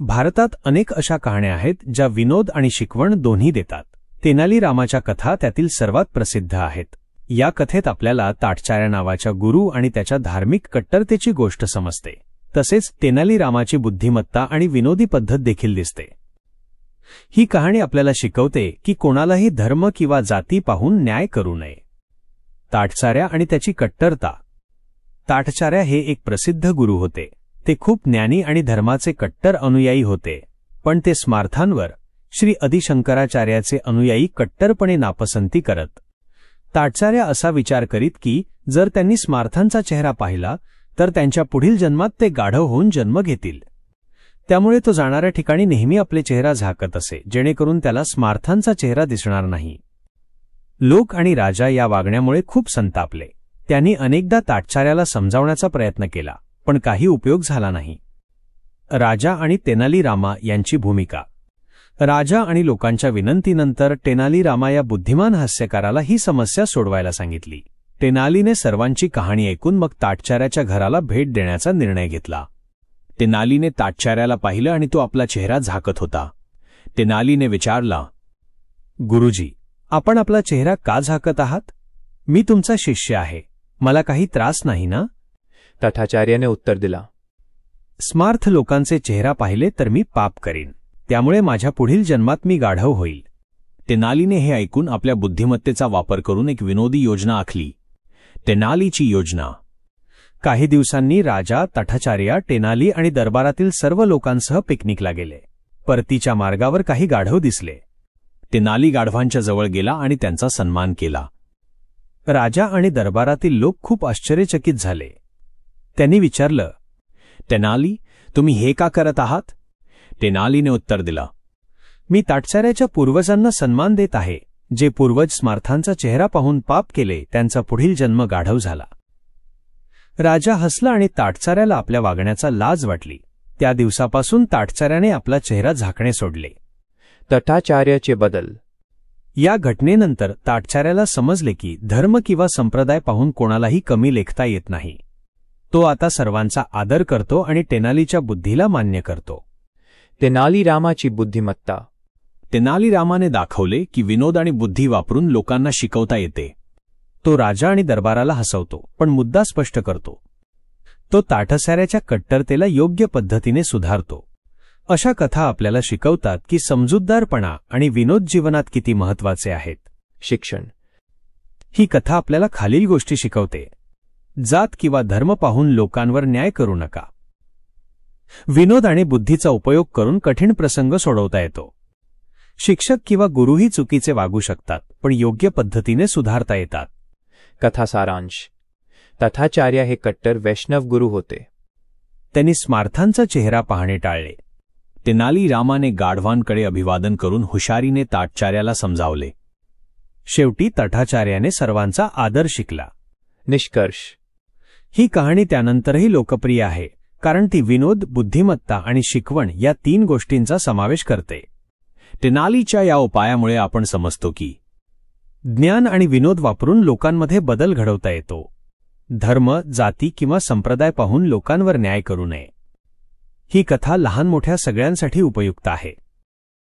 भारतात अनेक अशा कहाण्या आहेत ज्या विनोद आणि शिकवण दोन्ही देतात. तेनाली रामाच्या कथा त्यातील सर्वात प्रसिद्ध आहेत. या कथेत आपल्याला ताटचाऱ्या नावाच्या गुरु आणि त्याच्या धार्मिक कट्टरतेची गोष्ट समजते. तसेच तेनाली रामाची बुद्धिमत्ता आणि विनोदी पद्धत देखील दिसते. ही कहाणी आपल्याला शिकवते की कोणालाही धर्म किंवा जाती पाहून न्याय करू नये. ताटचाऱ्या आणि त्याची कट्टरता. ताटचाऱ्या हे एक प्रसिद्ध गुरु होते. ते खूप ज्ञानी आणि धर्माचे कट्टर अनुयायी होते. पण ते स्मार्थांवर श्री अधिशंकराचार्याचे अनुयायी कट्टरपणे नापसंती करत. ताटचार्य असा विचार करीत की जर त्यांनी स्मार्थांचा चेहरा पाहिला तर त्यांच्या पुढील जन्मात ते गाढव होऊन जन्म घेतील. त्यामुळे तो जाणाऱ्या ठिकाणी नेहमी आपले चेहरा झाकत असे जेणेकरून त्याला स्मार्थांचा चेहरा दिसणार नाही. लोक आणि राजा या वागण्यामुळे खूप संतापले. त्यांनी अनेकदा ताटचाऱ्याला समजावण्याचा प्रयत्न केला. पण काही उपयोग झाला नाही. राजा आणि तेनाली रामा यांची भूमिका. राजा आणि लोकांच्या विनंतीनंतर टेनाली रामा या बुद्धिमान हास्यकाराला ही समस्या सोडवायला सांगितली. टेनालीने सर्वांची कहाणी ऐकून मग ताटचाऱ्याच्या घराला भेट देण्याचा निर्णय घेतला. तेनालीने ताटचाऱ्याला पाहिलं आणि तो आपला चेहरा झाकत होता. तेनालीने विचारला गुरुजी आपण आपला चेहरा का झाकत आहात? मी तुमचा शिष्य आहे. मला काही त्रास नाही ना? तथाचार्याने उत्तर दिला स्मार्थ लोकांचे चेहरा पाहिले तर मी पाप करीन. त्यामुळे माझ्या पुढील जन्मात मी गाढव होईल. तेनालीने हे ऐकून आपल्या बुद्धिमत्तेचा वापर करून एक विनोदी योजना आखली. तेनालीची योजना. काही दिवसांनी राजा तठाचार्या टेनाली आणि दरबारातील सर्व लोकांसह पिकनिकला गेले. परतीच्या मार्गावर काही गाढव दिसले. तेनाली गाढवांच्या जवळ गेला आणि त्यांचा सन्मान केला. राजा आणि दरबारातील लोक खूप आश्चर्यचकित झाले. त्यांनी विचारलं तेनाली तुम्ही हे का करत आहात? तेनालीने उत्तर दिलं मी ताटसाऱ्याच्या पूर्वजांना सन्मान देत आहे जे पूर्वज स्मार्थांचा चेहरा पाहून पाप केले त्यांचा पुढील जन्म गाढव झाला. राजा हसला आणि ताटचाऱ्याला आपल्या वागण्याचा लाज वाटली. त्या दिवसापासून ताटचाऱ्याने आपला चेहरा झाकणे सोडले. तथाचार्याचे बदल. या घटनेनंतर ताटचाऱ्याला समजले की धर्म किंवा संप्रदाय पाहून कोणालाही कमी लेखता येत नाही. तो आता सर्वांचा आदर करतो आणि टेनालीच्या बुद्धीला मान्य करतो. तेनाली रामाची बुद्धिमत्ता. तेनालीरामाने दाखवले की विनोद आणि बुद्धी वापरून लोकांना शिकवता येते. तो राजा आणि दरबाराला हसवतो पण मुद्दा स्पष्ट करतो. तो ताठसाऱ्याच्या कट्टरतेला योग्य पद्धतीने सुधारतो. अशा कथा आपल्याला शिकवतात की समजूतदारपणा आणि विनोद जीवनात किती महत्त्वाचे आहेत. शिक्षण. ही कथा आपल्याला खालील गोष्टी शिकवते. जात किंवा धर्म पाहून लोकांवर न्याय करू नका. विनोद आणि बुद्धीचा उपयोग करून कठीण प्रसंग सोडवता येतो. शिक्षक किंवा गुरुही चुकीचे वागू शकतात पण योग्य पद्धतीने सुधारता येतात. कथा सारांश. तथाचार्य हे कट्टर वैष्णव गुरु होते. त्यांनी स्मार्थांचा चेहरा पाहणे टाळले. तेनाली रामाने गाढवांकडे अभिवादन करून हुशारीने ताटचार्याला समजावले. शेवटी तठाचार्याने सर्वांचा आदर शिकला. निष्कर्ष. ही कहाणी त्यानंतरही लोकप्रिय आहे कारण ती विनोद बुद्धिमत्ता आणि शिकवण या तीन गोष्टींचा समावेश करते. टेनालीच्या या उपायामुळे आपण समजतो की ज्ञान आणि विनोद वापरून लोकांमध्ये बदल घडवता येतो. धर्म जाती किंवा संप्रदाय पाहून लोकांवर न्याय करू नये. ही कथा लहान मोठ्या सगळ्यांसाठी उपयुक्त आहे.